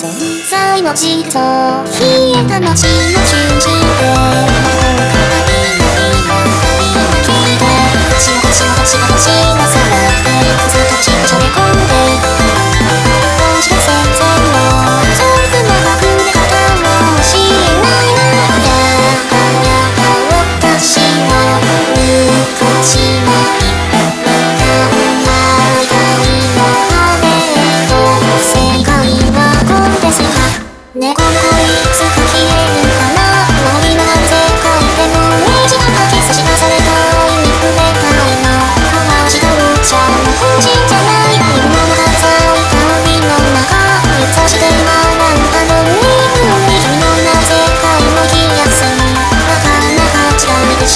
存在の軸と冷えた街の瞬心で。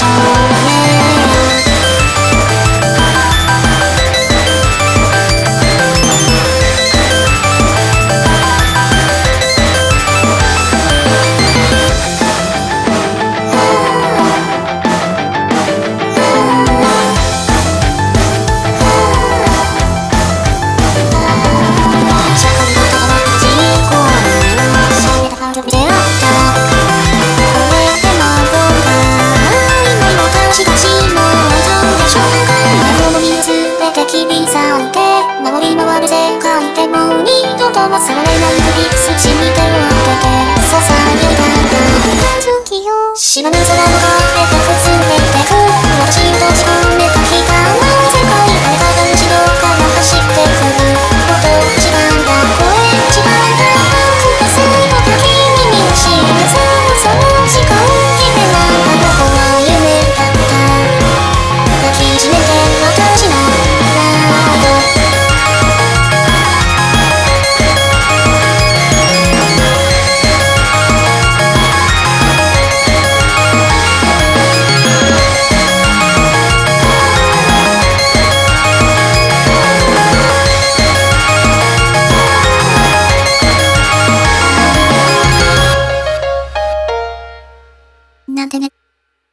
oh されない首筋に手を当ててささげた月よ島の空の